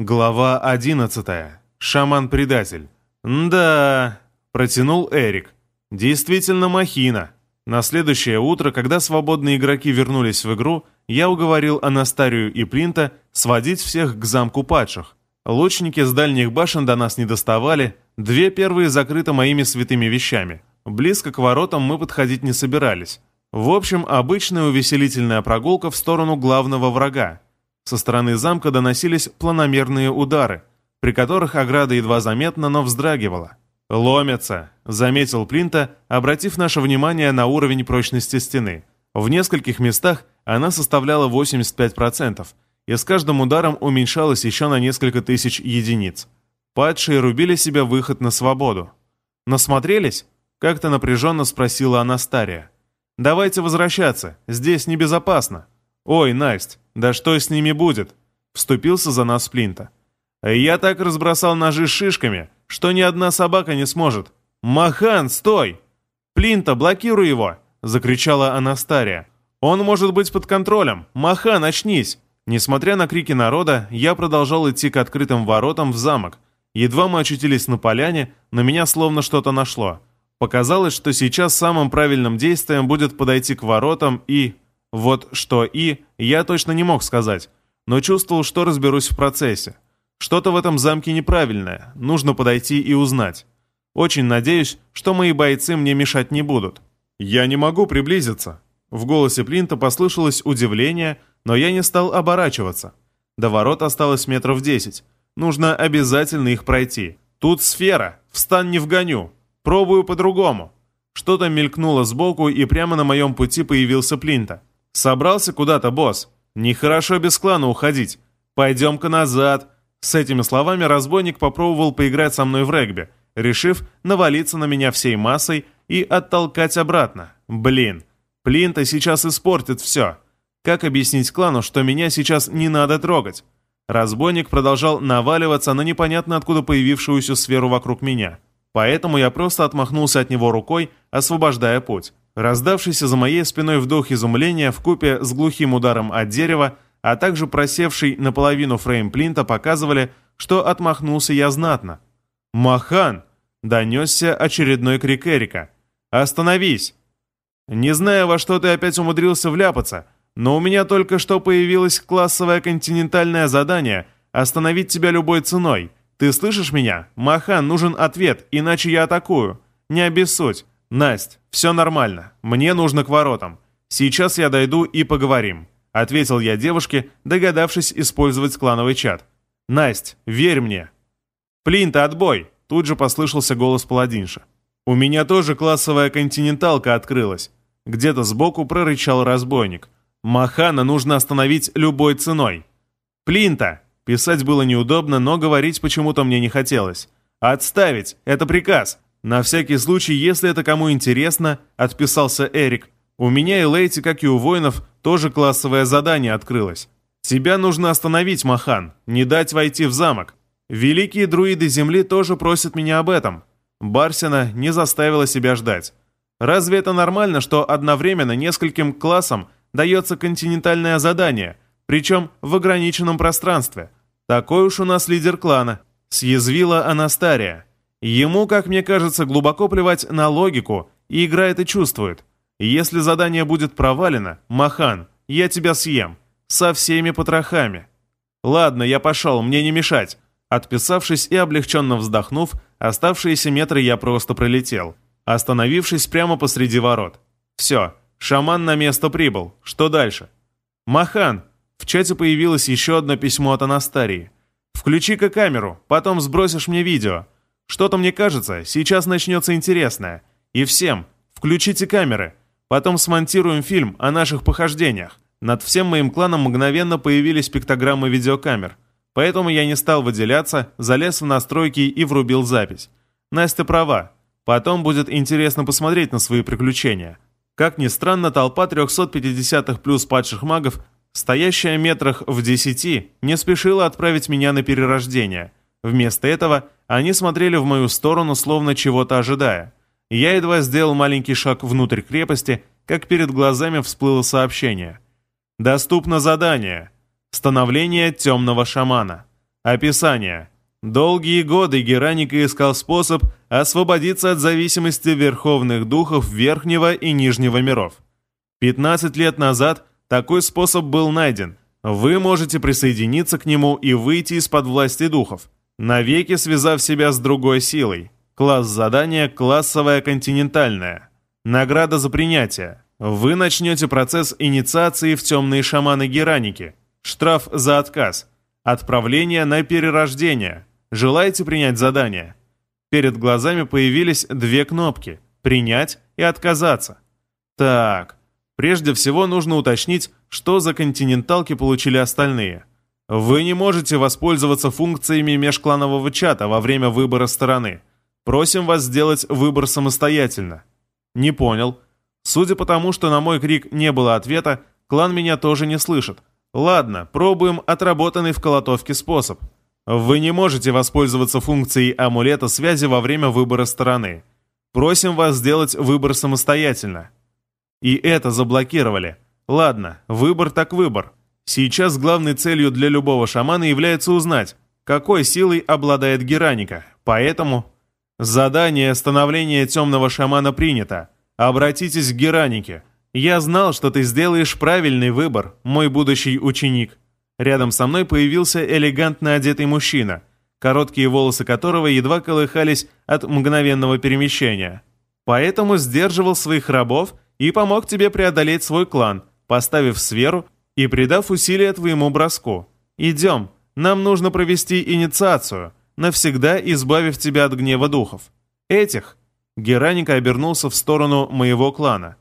Глава 11. Шаман-предатель. «Да...» — протянул Эрик. «Действительно махина». На следующее утро, когда свободные игроки вернулись в игру, я уговорил Анастарию и Плинта сводить всех к замку падших. Лучники с дальних башен до нас не доставали, две первые закрыты моими святыми вещами. Близко к воротам мы подходить не собирались. В общем, обычная увеселительная прогулка в сторону главного врага. Со стороны замка доносились планомерные удары, при которых ограда едва заметно, но вздрагивала. «Ломятся», — заметил Плинта, обратив наше внимание на уровень прочности стены. В нескольких местах она составляла 85%, и с каждым ударом уменьшалась еще на несколько тысяч единиц. Падшие рубили себя выход на свободу. «Насмотрелись?» — как-то напряженно спросила Анастария. «Давайте возвращаться, здесь небезопасно». «Ой, Насть, да что с ними будет?» — вступился за нас Плинта. «Я так разбросал ножи шишками, что ни одна собака не сможет. Махан, стой! Плинта, блокируй его!» — закричала Анастария. «Он может быть под контролем! Махан, очнись!» Несмотря на крики народа, я продолжал идти к открытым воротам в замок. Едва мы очутились на поляне, на меня словно что-то нашло. Показалось, что сейчас самым правильным действием будет подойти к воротам и... Вот что «и» я точно не мог сказать, но чувствовал, что разберусь в процессе. Что-то в этом замке неправильное, нужно подойти и узнать. Очень надеюсь, что мои бойцы мне мешать не будут. «Я не могу приблизиться». В голосе Плинта послышалось удивление, но я не стал оборачиваться. До ворот осталось метров десять. Нужно обязательно их пройти. Тут сфера, встань не вгоню. Пробую по-другому. Что-то мелькнуло сбоку, и прямо на моем пути появился Плинта. «Собрался куда-то, босс? Нехорошо без клана уходить. Пойдем-ка назад». С этими словами разбойник попробовал поиграть со мной в регби, решив навалиться на меня всей массой и оттолкать обратно. Блин, Плинта сейчас испортит все. Как объяснить клану, что меня сейчас не надо трогать? Разбойник продолжал наваливаться на непонятно откуда появившуюся сферу вокруг меня. Поэтому я просто отмахнулся от него рукой, освобождая путь. Раздавшийся за моей спиной вдох изумления в купе с глухим ударом от дерева, а также просевший наполовину фрейм плинта показывали, что отмахнулся я знатно. «Махан!» — донесся очередной крик Эрика. «Остановись!» «Не знаю, во что ты опять умудрился вляпаться, но у меня только что появилось классовое континентальное задание остановить тебя любой ценой. Ты слышишь меня? Махан, нужен ответ, иначе я атакую. Не обессудь. Насть, все нормально. Мне нужно к воротам. Сейчас я дойду и поговорим», — ответил я девушке, догадавшись использовать клановый чат. «Насть, верь мне». «Плинта, отбой!» — тут же послышался голос паладинша. «У меня тоже классовая континенталка открылась». Где-то сбоку прорычал разбойник. «Махана нужно остановить любой ценой». «Плинта!» Писать было неудобно, но говорить почему-то мне не хотелось. «Отставить! Это приказ! «На всякий случай, если это кому интересно», — отписался Эрик. «У меня и Лейти, как и у воинов, тоже классовое задание открылось. Тебя нужно остановить, Махан, не дать войти в замок. Великие друиды Земли тоже просят меня об этом». Барсина не заставила себя ждать. «Разве это нормально, что одновременно нескольким классам дается континентальное задание, причем в ограниченном пространстве? Такой уж у нас лидер клана», — съязвила Анастария. Ему, как мне кажется, глубоко плевать на логику, и игра это чувствует. Если задание будет провалено, Махан, я тебя съем. Со всеми потрохами. Ладно, я пошел, мне не мешать. Отписавшись и облегченно вздохнув, оставшиеся метры я просто пролетел, остановившись прямо посреди ворот. Все, шаман на место прибыл. Что дальше? Махан, в чате появилось еще одно письмо от Анастарии. Включи-ка камеру, потом сбросишь мне видео. Что-то мне кажется, сейчас начнется интересное. И всем, включите камеры. Потом смонтируем фильм о наших похождениях. Над всем моим кланом мгновенно появились пиктограммы видеокамер. Поэтому я не стал выделяться, залез в настройки и врубил запись. Настя права. Потом будет интересно посмотреть на свои приключения. Как ни странно, толпа 350-х плюс падших магов, стоящая метрах в 10, не спешила отправить меня на перерождение – Вместо этого они смотрели в мою сторону, словно чего-то ожидая. Я едва сделал маленький шаг внутрь крепости, как перед глазами всплыло сообщение. «Доступно задание. Становление темного шамана. Описание. Долгие годы Гераника искал способ освободиться от зависимости верховных духов Верхнего и Нижнего миров. 15 лет назад такой способ был найден. Вы можете присоединиться к нему и выйти из-под власти духов, навеки связав себя с другой силой. Класс задания «Классовая континентальная». Награда за принятие. Вы начнете процесс инициации в темные шаманы Гераники. Штраф за отказ. Отправление на перерождение. Желаете принять задание? Перед глазами появились две кнопки «Принять» и «Отказаться». Так, прежде всего нужно уточнить, что за континенталки получили остальные. Вы не можете воспользоваться функциями межкланового чата во время выбора стороны. Просим вас сделать выбор самостоятельно. Не понял. Судя по тому, что на мой крик не было ответа, клан меня тоже не слышит. Ладно, пробуем отработанный в колотовке способ. Вы не можете воспользоваться функцией амулета связи во время выбора стороны. Просим вас сделать выбор самостоятельно. И это заблокировали. Ладно, выбор так выбор. Сейчас главной целью для любого шамана является узнать, какой силой обладает Гераника. Поэтому задание становления темного шамана принято. Обратитесь к Геранике. Я знал, что ты сделаешь правильный выбор, мой будущий ученик. Рядом со мной появился элегантно одетый мужчина, короткие волосы которого едва колыхались от мгновенного перемещения. Поэтому сдерживал своих рабов и помог тебе преодолеть свой клан, поставив сферу и придав усилия твоему броску. Идем, нам нужно провести инициацию, навсегда избавив тебя от гнева духов. Этих...» Гераника обернулся в сторону моего клана.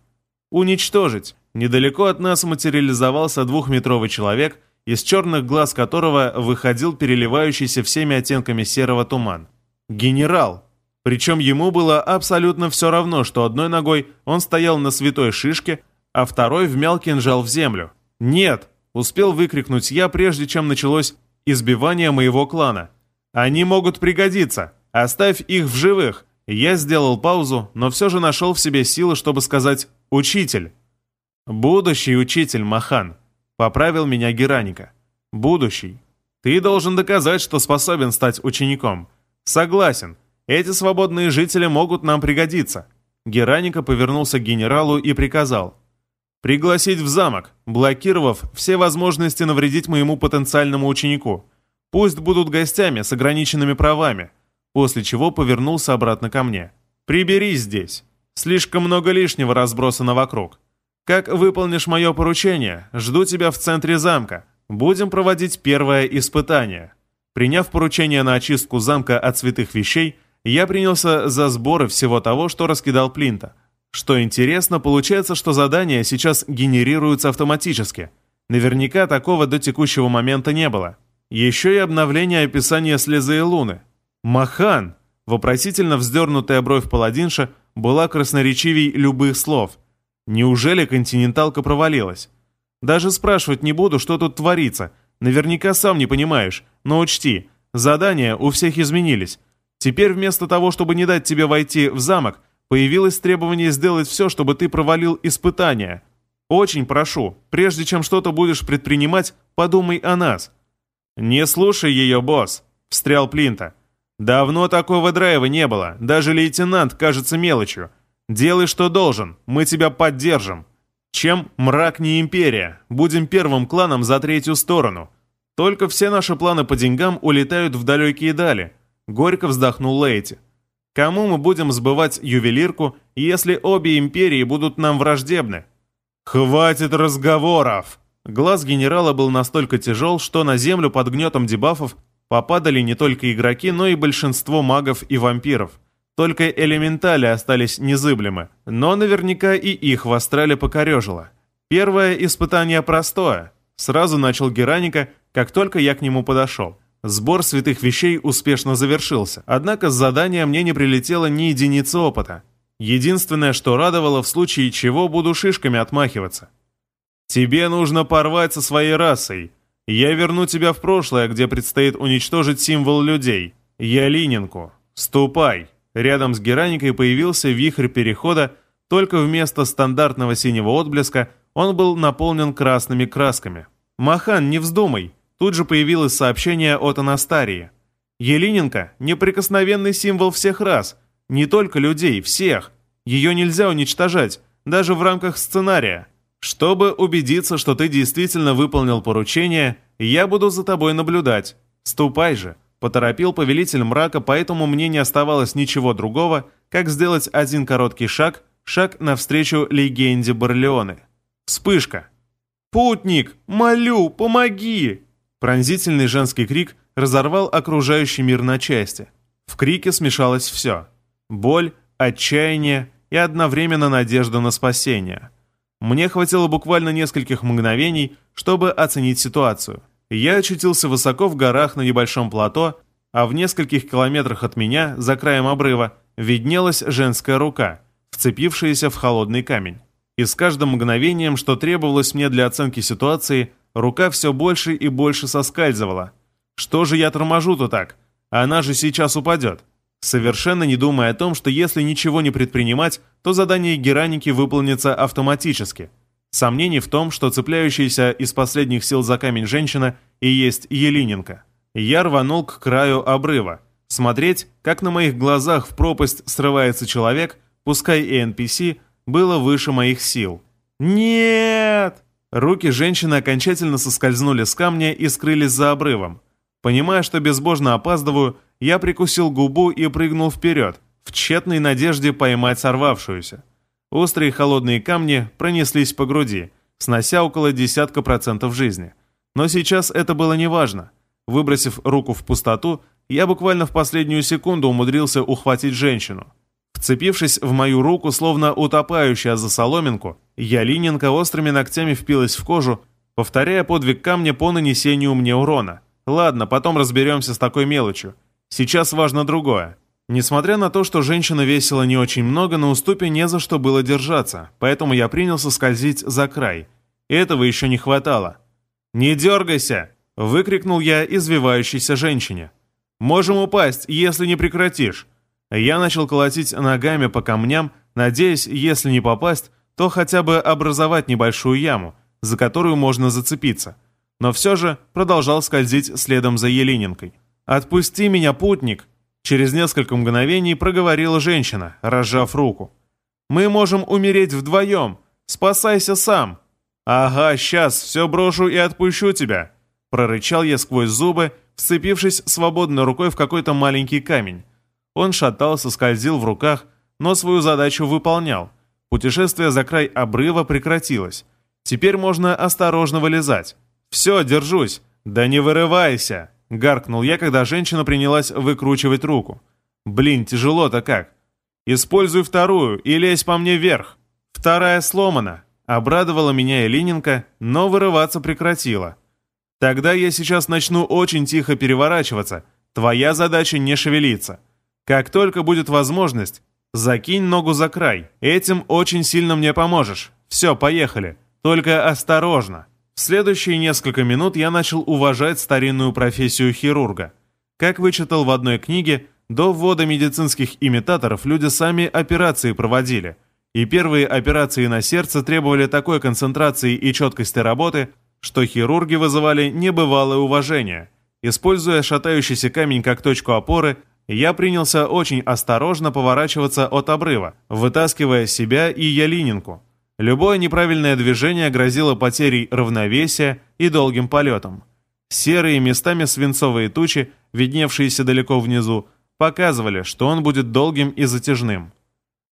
«Уничтожить!» Недалеко от нас материализовался двухметровый человек, из черных глаз которого выходил переливающийся всеми оттенками серого туман. «Генерал!» Причем ему было абсолютно все равно, что одной ногой он стоял на святой шишке, а второй вмял кинжал в землю. «Нет!» — успел выкрикнуть я, прежде чем началось избивание моего клана. «Они могут пригодиться! Оставь их в живых!» Я сделал паузу, но все же нашел в себе силы, чтобы сказать «Учитель!» «Будущий учитель, Махан!» — поправил меня Гераника. «Будущий. Ты должен доказать, что способен стать учеником. Согласен. Эти свободные жители могут нам пригодиться». Гераника повернулся к генералу и приказал. Пригласить в замок, блокировав все возможности навредить моему потенциальному ученику. Пусть будут гостями с ограниченными правами. После чего повернулся обратно ко мне. Приберись здесь. Слишком много лишнего разбросано вокруг. Как выполнишь мое поручение, жду тебя в центре замка. Будем проводить первое испытание. Приняв поручение на очистку замка от святых вещей, я принялся за сборы всего того, что раскидал Плинта – что интересно, получается, что задания сейчас генерируются автоматически. Наверняка такого до текущего момента не было. Еще и обновление описания слезы и луны. «Махан!» Вопросительно вздернутая бровь паладинша была красноречивей любых слов. Неужели континенталка провалилась? Даже спрашивать не буду, что тут творится. Наверняка сам не понимаешь. Но учти, задания у всех изменились. Теперь вместо того, чтобы не дать тебе войти в замок, Появилось требование сделать все, чтобы ты провалил испытания. Очень прошу, прежде чем что-то будешь предпринимать, подумай о нас». «Не слушай ее, босс», — встрял Плинта. «Давно такого драйва не было, даже лейтенант кажется мелочью. Делай, что должен, мы тебя поддержим. Чем мрак не империя, будем первым кланом за третью сторону. Только все наши планы по деньгам улетают в далекие дали», — горько вздохнул Лейти. Кому мы будем сбывать ювелирку, если обе империи будут нам враждебны? Хватит разговоров! Глаз генерала был настолько тяжел, что на землю под гнетом дебафов попадали не только игроки, но и большинство магов и вампиров. Только элементали остались незыблемы, но наверняка и их в астрале покорежило. Первое испытание простое. Сразу начал Гераника, как только я к нему подошел. Сбор святых вещей успешно завершился, однако с задания мне не прилетело ни единицы опыта. Единственное, что радовало, в случае чего буду шишками отмахиваться. «Тебе нужно порвать со своей расой. Я верну тебя в прошлое, где предстоит уничтожить символ людей. Я Лининку. Ступай!» Рядом с Гераникой появился вихрь перехода, только вместо стандартного синего отблеска он был наполнен красными красками. «Махан, не вздумай!» Тут же появилось сообщение от Анастарии. Елиненко – неприкосновенный символ всех рас, не только людей, всех. Ее нельзя уничтожать, даже в рамках сценария. Чтобы убедиться, что ты действительно выполнил поручение, я буду за тобой наблюдать. Ступай же. Поторопил повелитель мрака, поэтому мне не оставалось ничего другого, как сделать один короткий шаг, шаг навстречу легенде Барлеоны. Вспышка. «Путник! Молю, помоги!» Пронзительный женский крик разорвал окружающий мир на части. В крике смешалось все. Боль, отчаяние и одновременно надежда на спасение. Мне хватило буквально нескольких мгновений, чтобы оценить ситуацию. Я очутился высоко в горах на небольшом плато, а в нескольких километрах от меня, за краем обрыва, виднелась женская рука, вцепившаяся в холодный камень. И с каждым мгновением, что требовалось мне для оценки ситуации, рука все больше и больше соскальзывала. Что же я торможу-то так? Она же сейчас упадет. Совершенно не думая о том, что если ничего не предпринимать, то задание Гераники выполнится автоматически – Сомнений в том, что цепляющаяся из последних сил за камень женщина и есть Елиненко. Я рванул к краю обрыва. Смотреть, как на моих глазах в пропасть срывается человек, пускай и NPC, было выше моих сил. «Нет!» Руки женщины окончательно соскользнули с камня и скрылись за обрывом. Понимая, что безбожно опаздываю, я прикусил губу и прыгнул вперед, в тщетной надежде поймать сорвавшуюся. Острые холодные камни пронеслись по груди, снося около десятка процентов жизни. Но сейчас это было неважно. Выбросив руку в пустоту, я буквально в последнюю секунду умудрился ухватить женщину. Вцепившись в мою руку, словно утопающая за соломинку, Ялиненко острыми ногтями впилась в кожу, повторяя подвиг камня по нанесению мне урона. Ладно, потом разберемся с такой мелочью. Сейчас важно другое. Несмотря на то, что женщина весила не очень много, на уступе не за что было держаться, поэтому я принялся скользить за край. Этого еще не хватало. «Не дергайся!» – выкрикнул я извивающейся женщине. «Можем упасть, если не прекратишь!» Я начал колотить ногами по камням, надеясь, если не попасть, то хотя бы образовать небольшую яму, за которую можно зацепиться. Но все же продолжал скользить следом за Елиненкой. «Отпусти меня, путник!» Через несколько мгновений проговорила женщина, разжав руку. «Мы можем умереть вдвоем. Спасайся сам!» «Ага, сейчас все брошу и отпущу тебя!» Прорычал я сквозь зубы, вцепившись свободной рукой в какой-то маленький камень. Он шатался, скользил в руках, но свою задачу выполнял. Путешествие за край обрыва прекратилось. Теперь можно осторожно вылезать. «Все, держусь!» «Да не вырывайся!» Гаркнул я, когда женщина принялась выкручивать руку. Блин, тяжело-то как. Используй вторую и лезь по мне вверх. Вторая сломана. Обрадовала меня Элиненко, но вырываться прекратила. Тогда я сейчас начну очень тихо переворачиваться. Твоя задача не шевелиться. Как только будет возможность, закинь ногу за край. Этим очень сильно мне поможешь. Все, поехали. Только осторожно. В следующие несколько минут я начал уважать старинную профессию хирурга. Как вычитал в одной книге, до ввода медицинских имитаторов люди сами операции проводили. И первые операции на сердце требовали такой концентрации и четкости работы, что хирурги вызывали небывалое уважение. Используя шатающийся камень как точку опоры, я принялся очень осторожно поворачиваться от обрыва, вытаскивая себя и Ялининку. Любое неправильное движение грозило потерей равновесия и долгим полетом. Серые местами свинцовые тучи, видневшиеся далеко внизу, показывали, что он будет долгим и затяжным.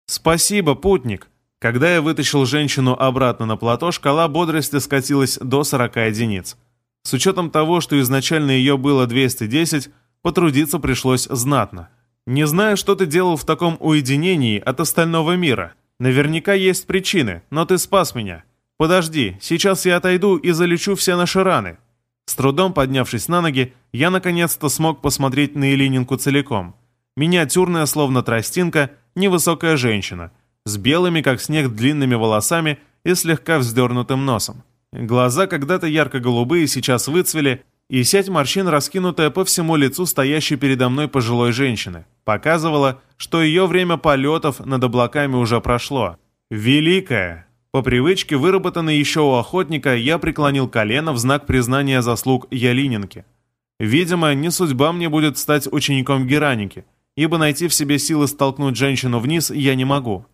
«Спасибо, путник!» Когда я вытащил женщину обратно на плато, шкала бодрости скатилась до 40 единиц. С учетом того, что изначально ее было 210, потрудиться пришлось знатно. Не знаю, что ты делал в таком уединении от остального мира – Наверняка есть причины, но ты спас меня. Подожди, сейчас я отойду и залечу все наши раны». С трудом поднявшись на ноги, я наконец-то смог посмотреть на Елининку целиком. Миниатюрная, словно тростинка, невысокая женщина, с белыми, как снег, длинными волосами и слегка вздернутым носом. Глаза когда-то ярко-голубые сейчас выцвели, и сеть морщин, раскинутая по всему лицу стоящей передо мной пожилой женщины, показывала, что ее время полетов над облаками уже прошло. «Великая!» — По привычке, выработанной еще у охотника, я преклонил колено в знак признания заслуг Ялининки. Видимо, не судьба мне будет стать учеником Гераники, ибо найти в себе силы столкнуть женщину вниз я не могу.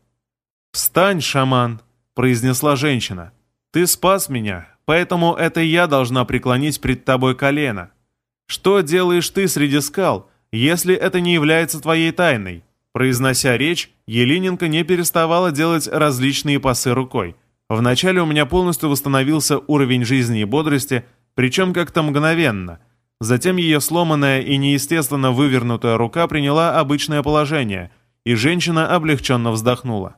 «Встань, шаман!» — произнесла женщина. «Ты спас меня, поэтому это я должна преклонить пред тобой колено. Что делаешь ты среди скал, если это не является твоей тайной?» Произнося речь, Елиненко не переставала делать различные пасы рукой. Вначале у меня полностью восстановился уровень жизни и бодрости, причем как-то мгновенно. Затем ее сломанная и неестественно вывернутая рука приняла обычное положение, и женщина облегченно вздохнула.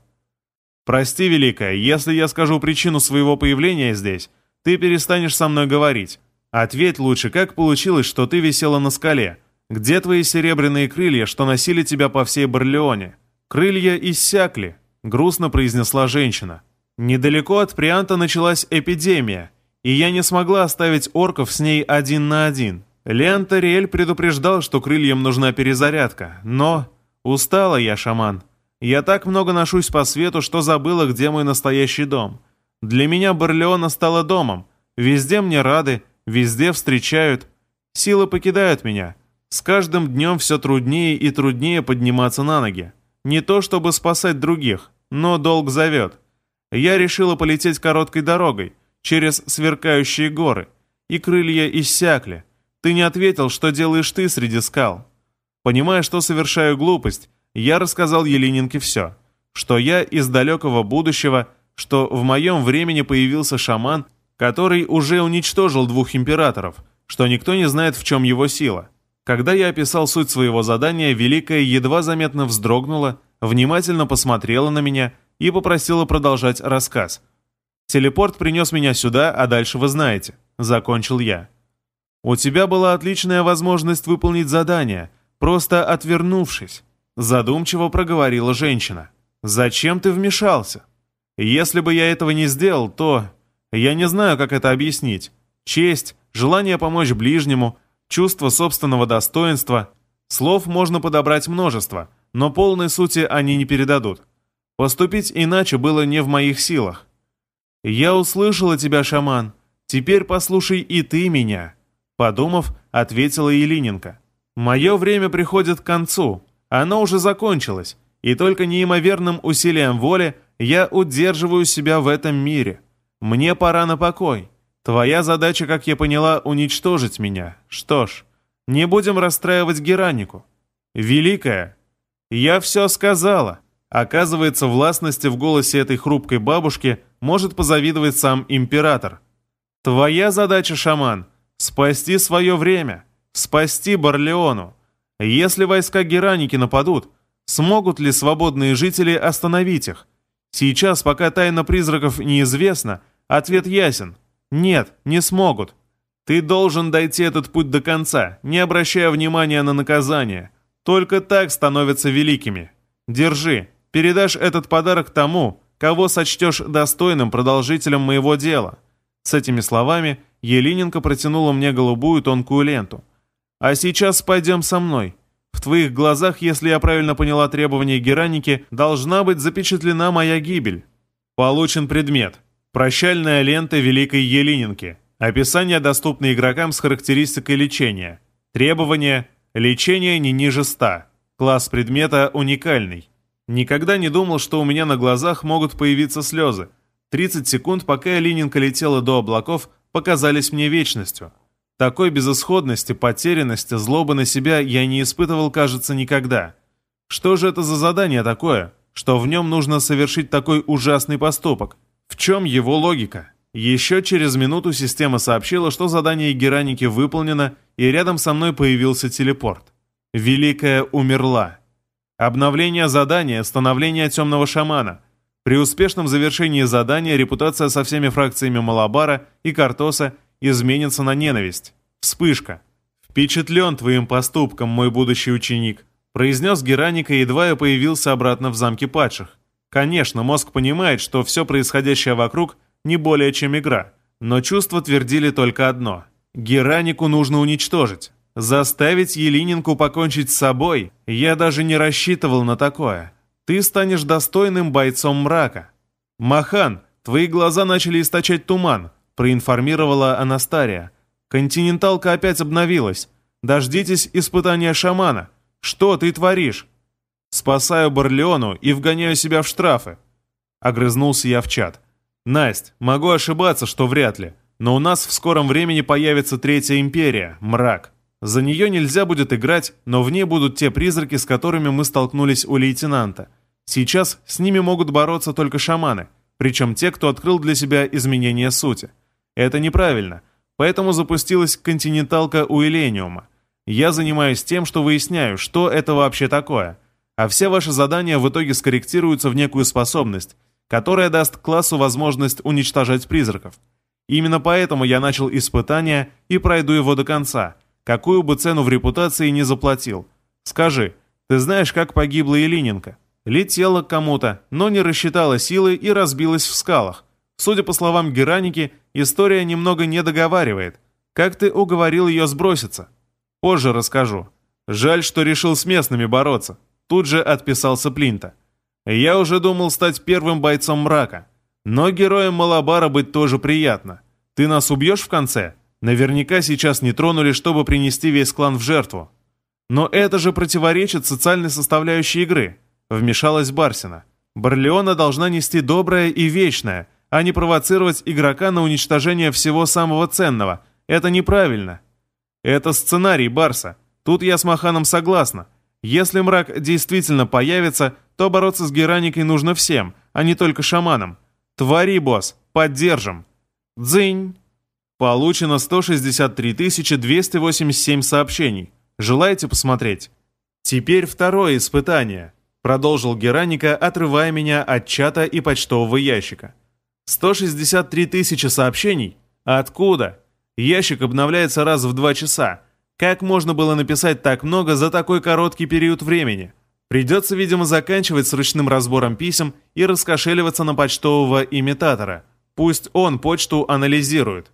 «Прости, Великая, если я скажу причину своего появления здесь, ты перестанешь со мной говорить. Ответь лучше, как получилось, что ты висела на скале?» Где твои серебряные крылья, что носили тебя по всей Барлеоне? Крылья иссякли, грустно произнесла женщина. Недалеко от Прианта началась эпидемия, и я не смогла оставить орков с ней один на один. Леон Тариэль предупреждал, что крыльям нужна перезарядка, но... Устала я, шаман. Я так много ношусь по свету, что забыла, где мой настоящий дом. Для меня Барлеона стала домом. Везде мне рады, везде встречают. Силы покидают меня. С каждым днем все труднее и труднее подниматься на ноги. Не то чтобы спасать других, но долг зовет. Я решила полететь короткой дорогой, через сверкающие горы, и крылья иссякли. Ты не ответил, что делаешь ты среди скал. Понимая, что совершаю глупость, я рассказал Еленинке все. Что я из далекого будущего, что в моем времени появился шаман, который уже уничтожил двух императоров, что никто не знает, в чем его сила. Когда я описал суть своего задания, Великая едва заметно вздрогнула, внимательно посмотрела на меня и попросила продолжать рассказ. «Телепорт принес меня сюда, а дальше вы знаете», — закончил я. «У тебя была отличная возможность выполнить задание, просто отвернувшись», — задумчиво проговорила женщина. «Зачем ты вмешался? Если бы я этого не сделал, то... Я не знаю, как это объяснить. Честь, желание помочь ближнему — чувство собственного достоинства. Слов можно подобрать множество, но полной сути они не передадут. Поступить иначе было не в моих силах. «Я услышала тебя, шаман. Теперь послушай и ты меня», — подумав, ответила Елиненко. «Мое время приходит к концу. Оно уже закончилось, и только неимоверным усилием воли я удерживаю себя в этом мире. Мне пора на покой. Твоя задача, как я поняла, уничтожить меня. Что ж, не будем расстраивать Геранику. Великая, я все сказала. Оказывается, властности в голосе этой хрупкой бабушки может позавидовать сам император. Твоя задача, шаман, спасти свое время, спасти Барлеону. Если войска Гераники нападут, смогут ли свободные жители остановить их? Сейчас, пока тайна призраков неизвестна, ответ ясен – «Нет, не смогут. Ты должен дойти этот путь до конца, не обращая внимания на наказание. Только так становятся великими. Держи, передашь этот подарок тому, кого сочтешь достойным продолжителем моего дела». С этими словами Елиненко протянула мне голубую тонкую ленту. «А сейчас пойдем со мной. В твоих глазах, если я правильно поняла требования Гераники, должна быть запечатлена моя гибель. Получен предмет. Прощальная лента Великой Еленинки. Описание доступно игрокам с характеристикой лечения. Требования – лечение не ниже 100. Класс предмета уникальный. Никогда не думал, что у меня на глазах могут появиться слезы. 30 секунд, пока Еленинка летела до облаков, показались мне вечностью. Такой безысходности, потерянности, злобы на себя я не испытывал, кажется, никогда. Что же это за задание такое, что в нем нужно совершить такой ужасный поступок? В чем его логика? Еще через минуту система сообщила, что задание Гераники выполнено, и рядом со мной появился телепорт. Великая умерла. Обновление задания, становление темного шамана. При успешном завершении задания репутация со всеми фракциями Малабара и Картоса изменится на ненависть. Вспышка. «Впечатлен твоим поступком, мой будущий ученик», произнес Гераника, едва я появился обратно в замке падших. Конечно, мозг понимает, что все происходящее вокруг не более чем игра, но чувства твердили только одно. Геранику нужно уничтожить. Заставить Елининку покончить с собой я даже не рассчитывал на такое. Ты станешь достойным бойцом мрака. Махан, твои глаза начали источать туман», — проинформировала Анастария. «Континенталка опять обновилась. Дождитесь испытания шамана. Что ты творишь?» «Спасаю Барлеону и вгоняю себя в штрафы». Огрызнулся я в чат. «Насть, могу ошибаться, что вряд ли, но у нас в скором времени появится Третья Империя, мрак. За нее нельзя будет играть, но в ней будут те призраки, с которыми мы столкнулись у лейтенанта. Сейчас с ними могут бороться только шаманы, причем те, кто открыл для себя изменение сути. Это неправильно, поэтому запустилась континенталка у Элениума. Я занимаюсь тем, что выясняю, что это вообще такое. А все ваши задания в итоге скорректируются в некую способность, которая даст классу возможность уничтожать призраков. Именно поэтому я начал испытание и пройду его до конца – какую бы цену в репутации не заплатил. Скажи, ты знаешь, как погибла Елиненко? Летела к кому-то, но не рассчитала силы и разбилась в скалах. Судя по словам Гераники, история немного не договаривает. Как ты уговорил ее сброситься? Позже расскажу. Жаль, что решил с местными бороться. Тут же отписался Плинта. Я уже думал стать первым бойцом мрака. Но героем Малабара быть тоже приятно. Ты нас убьешь в конце? Наверняка сейчас не тронули, чтобы принести весь клан в жертву. Но это же противоречит социальной составляющей игры, вмешалась Барсина. Барлеона должна нести доброе и вечное, а не провоцировать игрока на уничтожение всего самого ценного. Это неправильно. Это сценарий Барса. Тут я с Маханом согласна. Если мрак действительно появится, то бороться с Гераникой нужно всем, а не только шаманам. Твори, босс, поддержим. Дзынь. Получено 163 287 сообщений. Желаете посмотреть? Теперь второе испытание. Продолжил Гераника, отрывая меня от чата и почтового ящика. 163 тысячи сообщений? Откуда? Ящик обновляется раз в два часа. Как можно было написать так много за такой короткий период времени? Придется, видимо, заканчивать с ручным разбором писем и раскошеливаться на почтового имитатора. Пусть он почту анализирует.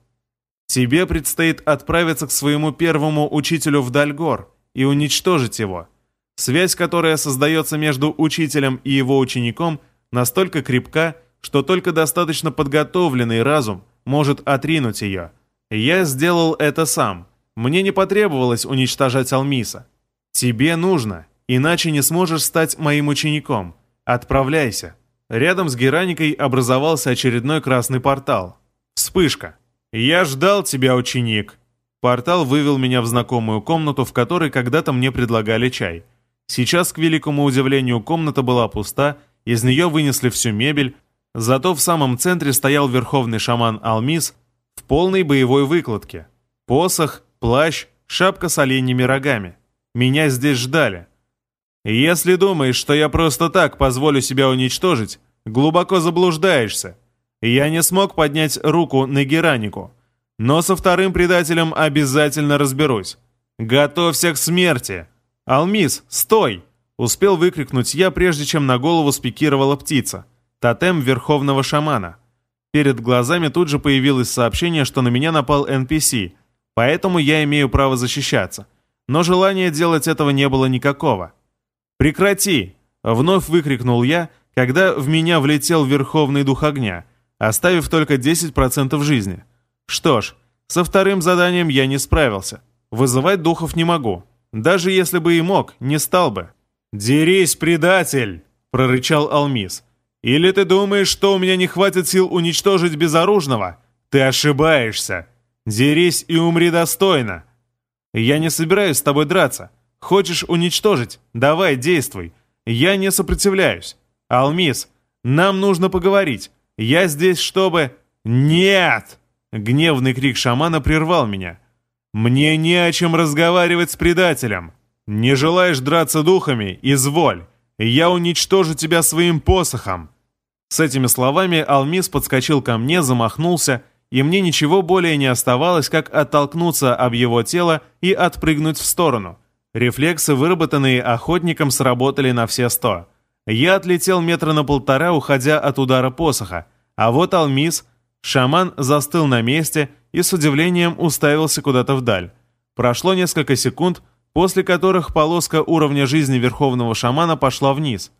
Тебе предстоит отправиться к своему первому учителю в Дальгор и уничтожить его. Связь, которая создается между учителем и его учеником, настолько крепка, что только достаточно подготовленный разум может отринуть ее. Я сделал это сам. Мне не потребовалось уничтожать Алмиса. Тебе нужно, иначе не сможешь стать моим учеником. Отправляйся. Рядом с Гераникой образовался очередной красный портал. Вспышка. «Я ждал тебя, ученик!» Портал вывел меня в знакомую комнату, в которой когда-то мне предлагали чай. Сейчас, к великому удивлению, комната была пуста, из нее вынесли всю мебель, зато в самом центре стоял верховный шаман Алмис в полной боевой выкладке. Посох, плащ, шапка с оленьими рогами. Меня здесь ждали. Если думаешь, что я просто так позволю себя уничтожить, глубоко заблуждаешься. Я не смог поднять руку на Геранику. Но со вторым предателем обязательно разберусь. Готовься к смерти! Алмис, стой! Успел выкрикнуть я, прежде чем на голову спикировала птица. Тотем верховного шамана. Перед глазами тут же появилось сообщение, что на меня напал NPC, поэтому я имею право защищаться. Но желания делать этого не было никакого. «Прекрати!» — вновь выкрикнул я, когда в меня влетел верховный дух огня — оставив только 10% жизни. Что ж, со вторым заданием я не справился. Вызывать духов не могу. Даже если бы и мог, не стал бы. «Дерись, предатель!» — прорычал Алмис. «Или ты думаешь, что у меня не хватит сил уничтожить безоружного? Ты ошибаешься! Дерись и умри достойно!» «Я не собираюсь с тобой драться. Хочешь уничтожить? Давай, действуй. Я не сопротивляюсь. Алмис, нам нужно поговорить. Я здесь, чтобы...» «Нет!» Гневный крик шамана прервал меня. «Мне не о чем разговаривать с предателем. Не желаешь драться духами? Изволь. Я уничтожу тебя своим посохом». С этими словами Алмис подскочил ко мне, замахнулся, и мне ничего более не оставалось, как оттолкнуться об его тело и отпрыгнуть в сторону. Рефлексы, выработанные охотником, сработали на все сто. Я отлетел метра на полтора, уходя от удара посоха, а вот Алмис, шаман застыл на месте и с удивлением уставился куда-то вдаль. Прошло несколько секунд, после которых полоска уровня жизни верховного шамана пошла вниз.